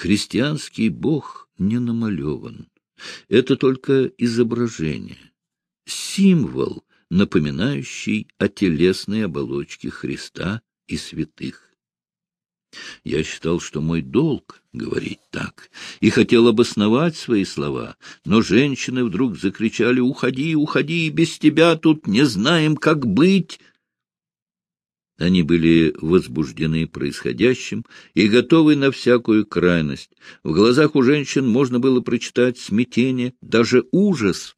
Христианский бог не намалеван. Это только изображение, символ, напоминающий о телесной оболочке Христа и святых. Я считал, что мой долг — говорить так, и хотел обосновать свои слова, но женщины вдруг закричали «Уходи, уходи, без тебя тут не знаем, как быть!» Они были возбуждены происходящим и готовы на всякую крайность. В глазах у женщин можно было прочитать смятение, даже ужас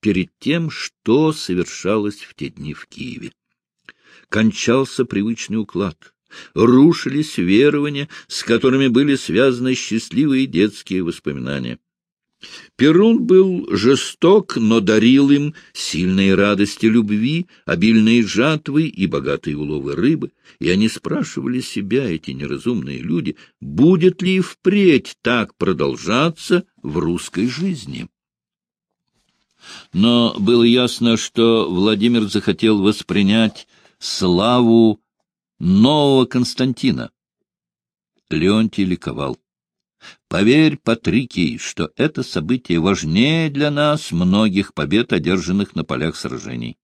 перед тем, что совершалось в те дни в Киеве. Кончался привычный уклад. Рушились верования, с которыми были связаны счастливые детские воспоминания. Перун был жесток, но дарил им сильные радости любви, обильные жатвы и богатые уловы рыбы, и они спрашивали себя, эти неразумные люди, будет ли впредь так продолжаться в русской жизни. Но было ясно, что Владимир захотел воспринять славу нового Константина. Леонтий ликовал. Поверь, Патрикий, что это событие важнее для нас многих побед, одержанных на полях сражений.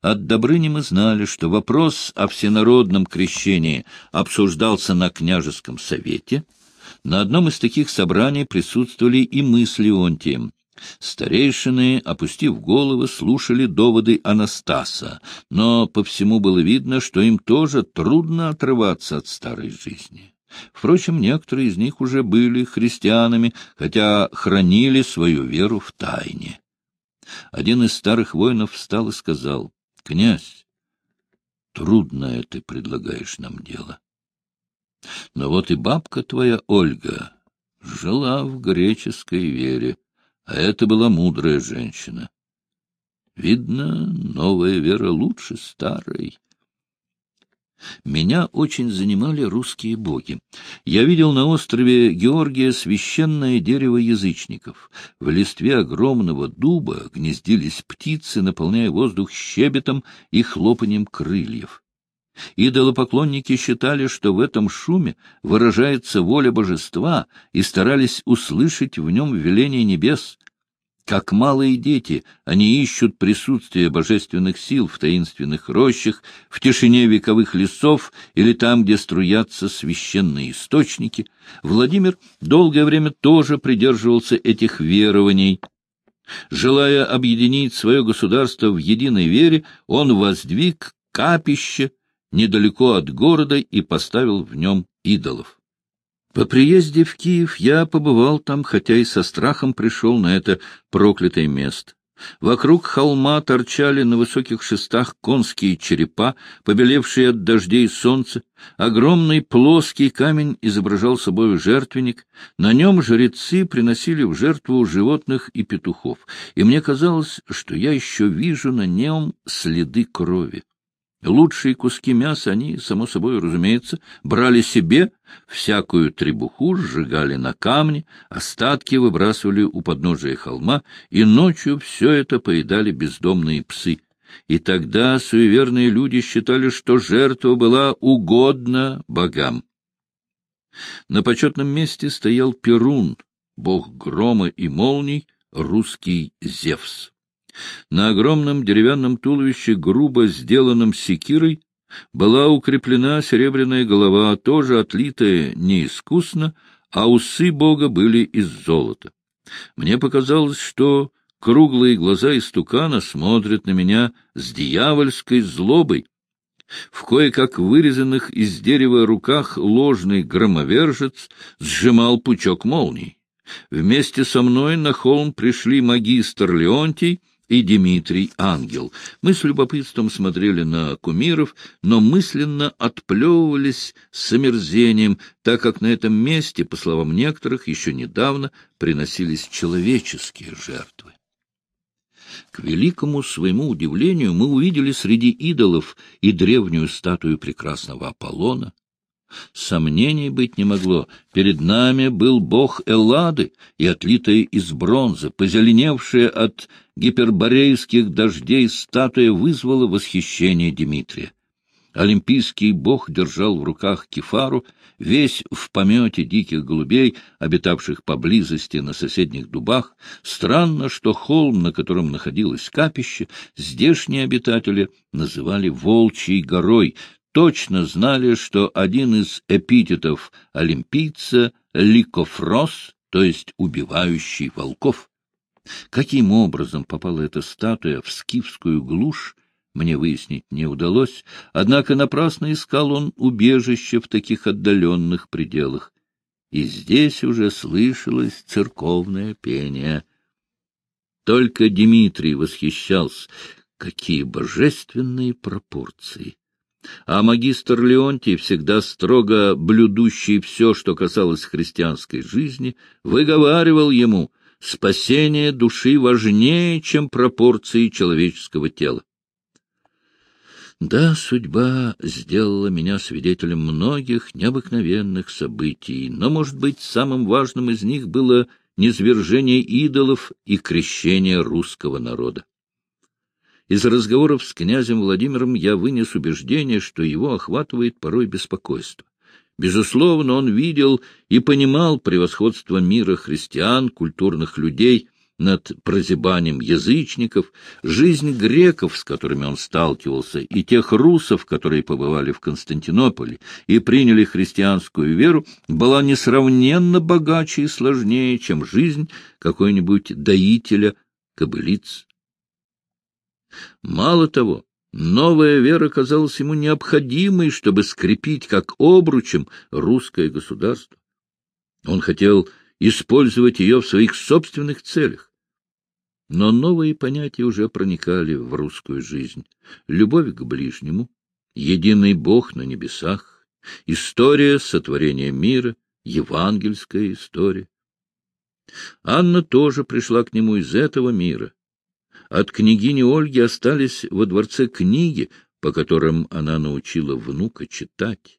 От Добрыни мы знали, что вопрос о всенародном крещении обсуждался на княжеском совете. На одном из таких собраний присутствовали и мы с Леонтием. Старейшины, опустив головы, слушали доводы Анастаса, но по всему было видно, что им тоже трудно отрываться от старой жизни. Впрочем, некоторые из них уже были христианами, хотя хранили свою веру в тайне. Один из старых воинов встал и сказал, — Князь, трудное ты предлагаешь нам дело. Но вот и бабка твоя, Ольга, жила в греческой вере, а это была мудрая женщина. Видно, новая вера лучше старой. Меня очень занимали русские боги. Я видел на острове Георгия священное дерево язычников. В листве огромного дуба гнездились птицы, наполняя воздух щебетом и хлопанием крыльев. Идолопоклонники считали, что в этом шуме выражается воля божества, и старались услышать в нем веление небес. Как малые дети, они ищут присутствие божественных сил в таинственных рощах, в тишине вековых лесов или там, где струятся священные источники. Владимир долгое время тоже придерживался этих верований. Желая объединить свое государство в единой вере, он воздвиг капище недалеко от города и поставил в нем идолов. По приезде в Киев я побывал там, хотя и со страхом пришел на это проклятое место. Вокруг холма торчали на высоких шестах конские черепа, побелевшие от дождей и солнца. Огромный плоский камень изображал собой жертвенник. На нем жрецы приносили в жертву животных и петухов, и мне казалось, что я еще вижу на нем следы крови. Лучшие куски мяса они, само собой разумеется, брали себе, всякую требуху сжигали на камне, остатки выбрасывали у подножия холма, и ночью все это поедали бездомные псы. И тогда суеверные люди считали, что жертва была угодна богам. На почетном месте стоял Перун, бог грома и молний, русский Зевс. На огромном деревянном туловище, грубо сделанном секирой, была укреплена серебряная голова, тоже отлитая неискусно, а усы бога были из золота. Мне показалось, что круглые глаза истукана смотрят на меня с дьявольской злобой. В кое-как вырезанных из дерева руках ложный громовержец сжимал пучок молний. Вместе со мной на холм пришли магистр Леонтий и Дмитрий Ангел. Мы с любопытством смотрели на кумиров, но мысленно отплевывались с омерзением, так как на этом месте, по словам некоторых, еще недавно приносились человеческие жертвы. К великому своему удивлению мы увидели среди идолов и древнюю статую прекрасного Аполлона, Сомнений быть не могло. Перед нами был бог Эллады и отлитая из бронзы, позеленевшая от гиперборейских дождей статуя вызвала восхищение Дмитрия. Олимпийский бог держал в руках кефару, весь в помете диких голубей, обитавших поблизости на соседних дубах. Странно, что холм, на котором находилось капище, здешние обитатели называли Волчьей горой, точно знали, что один из эпитетов олимпийца — ликофрос, то есть убивающий волков. Каким образом попала эта статуя в скифскую глушь, мне выяснить не удалось, однако напрасно искал он убежище в таких отдаленных пределах. И здесь уже слышалось церковное пение. Только Дмитрий восхищался, какие божественные пропорции! А магистр Леонтий, всегда строго блюдущий все, что касалось христианской жизни, выговаривал ему, спасение души важнее, чем пропорции человеческого тела. Да, судьба сделала меня свидетелем многих необыкновенных событий, но, может быть, самым важным из них было низвержение идолов и крещение русского народа. Из разговоров с князем Владимиром я вынес убеждение, что его охватывает порой беспокойство. Безусловно, он видел и понимал превосходство мира христиан, культурных людей — над прозябанием язычников, жизнь греков, с которыми он сталкивался, и тех русов, которые побывали в Константинополе и приняли христианскую веру, была несравненно богаче и сложнее, чем жизнь какой-нибудь доителя кобылиц. Мало того, новая вера казалась ему необходимой, чтобы скрепить как обручем русское государство. Он хотел использовать ее в своих собственных целях. Но новые понятия уже проникали в русскую жизнь. Любовь к ближнему, единый Бог на небесах, история сотворения мира, евангельская история. Анна тоже пришла к нему из этого мира. От княгини Ольги остались во дворце книги, по которым она научила внука читать.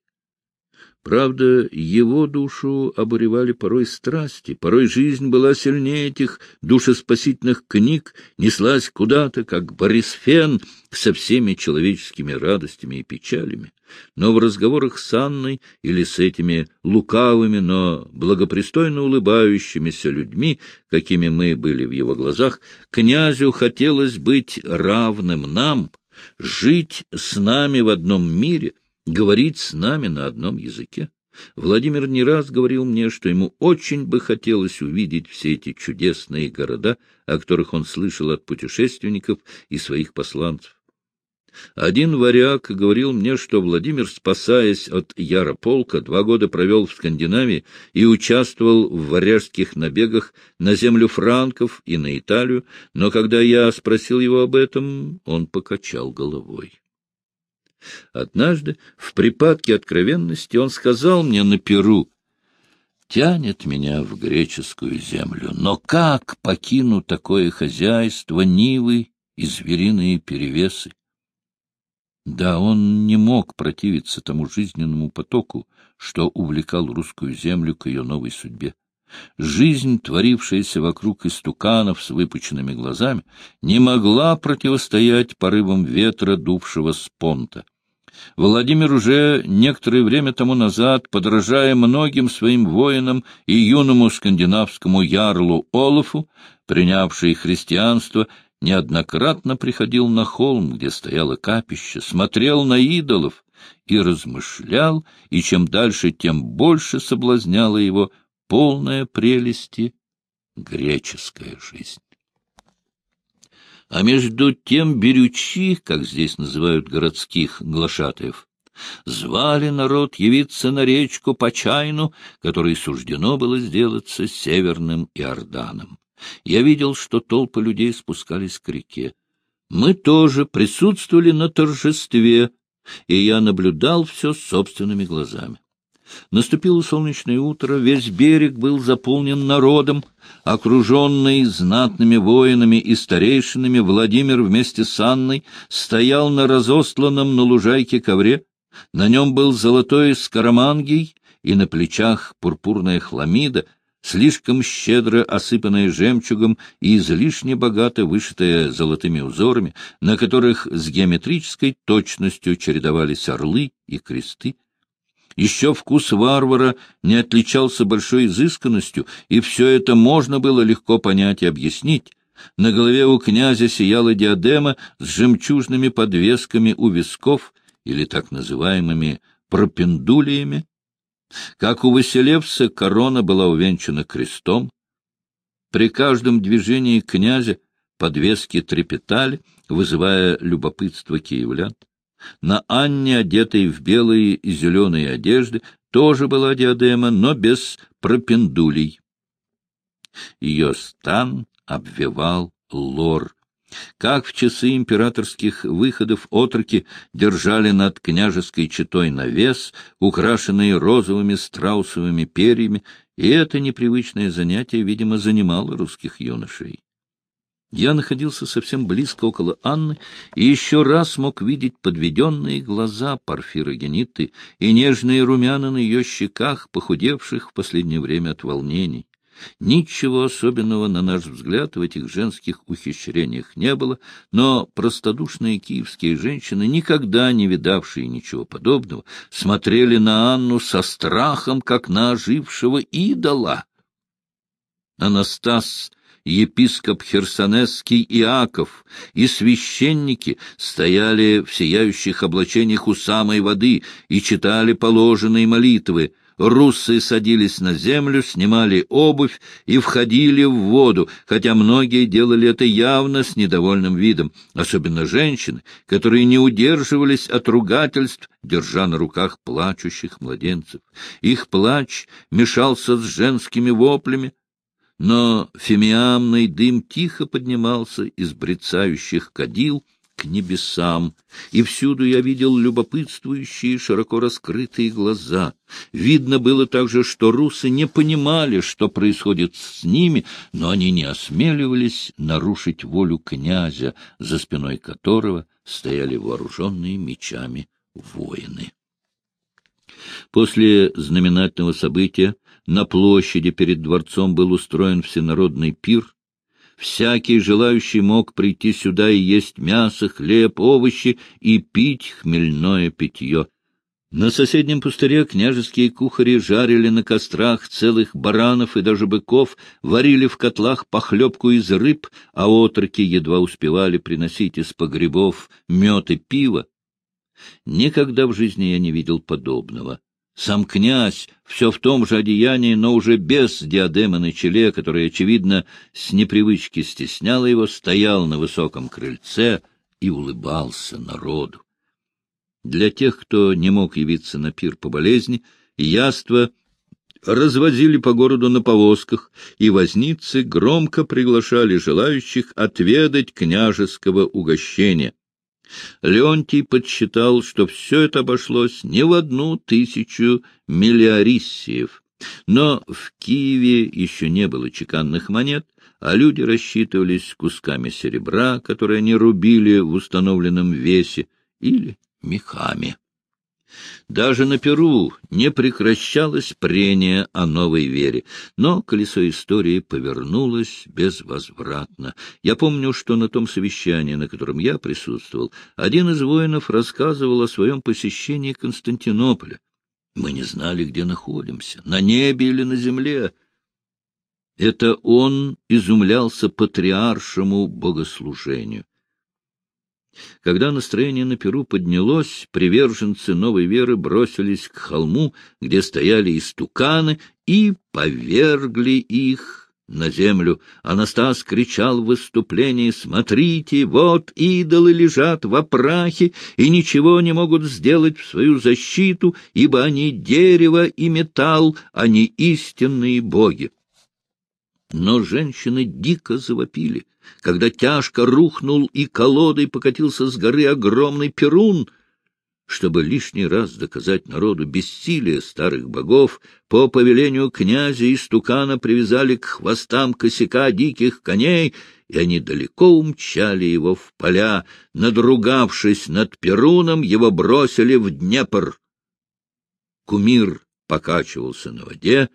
Правда, его душу обуревали порой страсти, порой жизнь была сильнее этих душеспасительных книг, неслась куда-то, как Борисфен, со всеми человеческими радостями и печалями. Но в разговорах с Анной или с этими лукавыми, но благопристойно улыбающимися людьми, какими мы были в его глазах, князю хотелось быть равным нам, жить с нами в одном мире — говорить с нами на одном языке. Владимир не раз говорил мне, что ему очень бы хотелось увидеть все эти чудесные города, о которых он слышал от путешественников и своих посланцев. Один варяг говорил мне, что Владимир, спасаясь от Ярополка, два года провел в Скандинавии и участвовал в варяжских набегах на землю франков и на Италию, но когда я спросил его об этом, он покачал головой. Однажды, в припадке откровенности, он сказал мне на Перу, «Тянет меня в греческую землю, но как покину такое хозяйство, нивы и звериные перевесы?» Да, он не мог противиться тому жизненному потоку, что увлекал русскую землю к ее новой судьбе. Жизнь, творившаяся вокруг истуканов с выпученными глазами, не могла противостоять порывам ветра, дувшего с понта. Владимир уже некоторое время тому назад, подражая многим своим воинам и юному скандинавскому ярлу Олафу, принявший христианство, неоднократно приходил на холм, где стояло капище, смотрел на идолов и размышлял, и чем дальше, тем больше соблазняла его полная прелести греческая жизнь. А между тем берючи, как здесь называют городских глашатаев, звали народ явиться на речку Почайну, которой суждено было сделаться северным Иорданом. Я видел, что толпы людей спускались к реке. Мы тоже присутствовали на торжестве, и я наблюдал все собственными глазами. Наступило солнечное утро, весь берег был заполнен народом. Окруженный знатными воинами и старейшинами, Владимир вместе с Анной стоял на разосланном на лужайке ковре. На нем был золотой скоромангий и на плечах пурпурная хламида, слишком щедро осыпанная жемчугом и излишне богато вышитая золотыми узорами, на которых с геометрической точностью чередовались орлы и кресты. Еще вкус варвара не отличался большой изысканностью, и все это можно было легко понять и объяснить. На голове у князя сияла диадема с жемчужными подвесками у висков, или так называемыми пропендулиями, как у Василевса корона была увенчана крестом. При каждом движении князя подвески трепетали, вызывая любопытство киевлян. На Анне, одетой в белые и зеленые одежды, тоже была диадема, но без пропендулей. Ее стан обвивал лор, как в часы императорских выходов отроки держали над княжеской четой навес, украшенные розовыми страусовыми перьями, и это непривычное занятие, видимо, занимало русских юношей. Я находился совсем близко около Анны и еще раз мог видеть подведенные глаза Порфира Гениты и нежные румяна на ее щеках, похудевших в последнее время от волнений. Ничего особенного, на наш взгляд, в этих женских ухищрениях не было, но простодушные киевские женщины, никогда не видавшие ничего подобного, смотрели на Анну со страхом, как на ожившего идола. Анастас епископ Херсонесский Иаков и священники стояли в сияющих облачениях у самой воды и читали положенные молитвы. Руссы садились на землю, снимали обувь и входили в воду, хотя многие делали это явно с недовольным видом, особенно женщины, которые не удерживались от ругательств, держа на руках плачущих младенцев. Их плач мешался с женскими воплями, но фимиамный дым тихо поднимался из брецающих кадил, к небесам, и всюду я видел любопытствующие, широко раскрытые глаза. Видно было также, что русы не понимали, что происходит с ними, но они не осмеливались нарушить волю князя, за спиной которого стояли вооруженные мечами воины. После знаменательного события на площади перед дворцом был устроен всенародный пир, Всякий желающий мог прийти сюда и есть мясо, хлеб, овощи и пить хмельное питье. На соседнем пустыре княжеские кухари жарили на кострах целых баранов и даже быков, варили в котлах похлебку из рыб, а отроки едва успевали приносить из погребов мед и пиво. Никогда в жизни я не видел подобного. Сам князь, все в том же одеянии, но уже без диадемы на челе, которая, очевидно, с непривычки стесняла его, стоял на высоком крыльце и улыбался народу. Для тех, кто не мог явиться на пир по болезни, яства развозили по городу на повозках, и возницы громко приглашали желающих отведать княжеского угощения. Леонтий подсчитал, что все это обошлось не в одну тысячу миллиариссиев. Но в Киеве еще не было чеканных монет, а люди рассчитывались кусками серебра, которые они рубили в установленном весе, или мехами. Даже на Перу не прекращалось прение о новой вере, но колесо истории повернулось безвозвратно. Я помню, что на том совещании, на котором я присутствовал, один из воинов рассказывал о своем посещении Константинополя. Мы не знали, где находимся, на небе или на земле. Это он изумлялся патриаршему богослужению. Когда настроение на Перу поднялось, приверженцы новой веры бросились к холму, где стояли истуканы, и повергли их на землю. Анастас кричал в выступлении «Смотрите, вот идолы лежат в опрахе и ничего не могут сделать в свою защиту, ибо они дерево и металл, а не истинные боги». Но женщины дико завопили, когда тяжко рухнул и колодой покатился с горы огромный перун. Чтобы лишний раз доказать народу бессилие старых богов, по повелению князя и стукана привязали к хвостам косяка диких коней, и они далеко умчали его в поля, надругавшись над Перуном, его бросили в Днепр. Кумир покачивался на воде,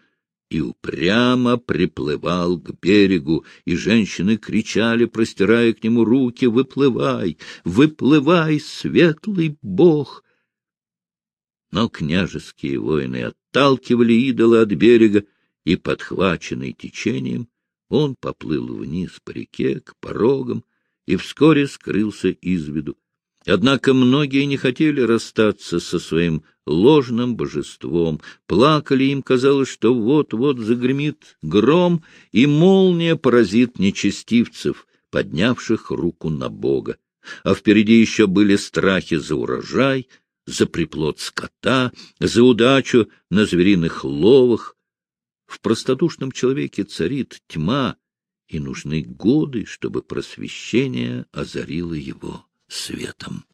и упрямо приплывал к берегу, и женщины кричали, простирая к нему руки, «Выплывай! Выплывай, светлый бог!» Но княжеские воины отталкивали идола от берега, и, подхваченный течением, он поплыл вниз по реке, к порогам, и вскоре скрылся из виду. Однако многие не хотели расстаться со своим ложным божеством, плакали, им казалось, что вот-вот загремит гром, и молния поразит нечестивцев, поднявших руку на Бога. А впереди еще были страхи за урожай, за приплод скота, за удачу на звериных ловах. В простодушном человеке царит тьма, и нужны годы, чтобы просвещение озарило его светом.